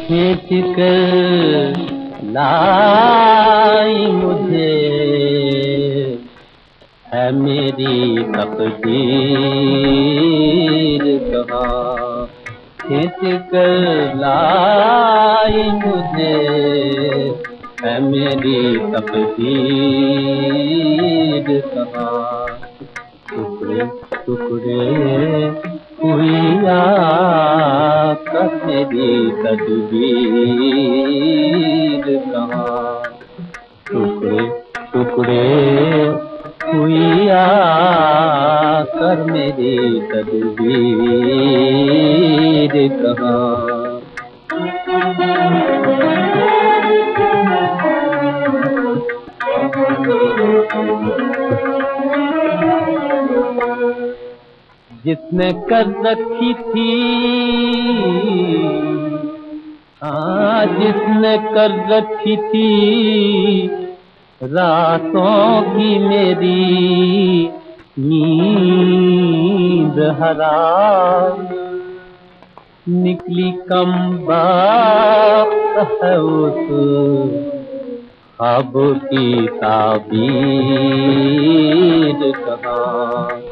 खींच कर लाई मुझे। है मेरी तकदीर कहाँ। खींच कर लाई मुझे। है मेरी तकदीर कहाँ। टुकड़े टुकड़े हुई आकर मेरी तदबीर कहाँ। टुकड़े हुई आकर मेरी तदबीर कहाँ जिसने कर रखी थी। हाँ जिसने कर रखी थी। रातों की मेरी नींद हरा निकली कम बात है ख्वाब की ताबीर कहाँ।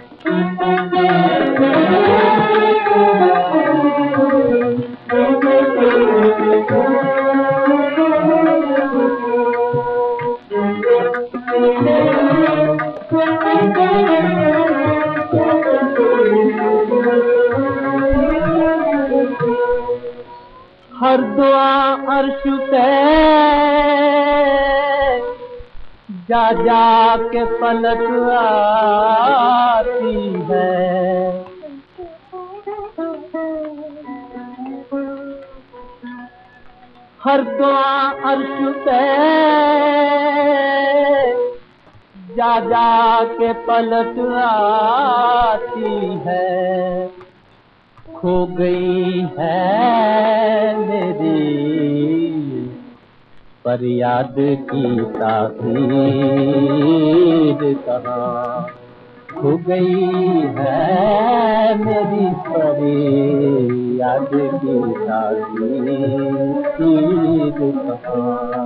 हर दुआ अर्श पे जा जा के पलट आती है। हर दुआ अर्श पे जा जा के पलट आती है। खो गई है मेरी पर याद की ताकीर कहाँ। खो गई है मेरी पर याद की ताकीर कहाँ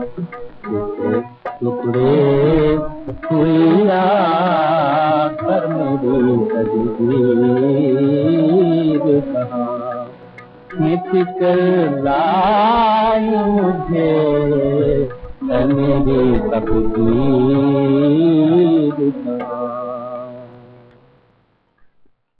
मिट कर लाई मुझे मेरी तकदीर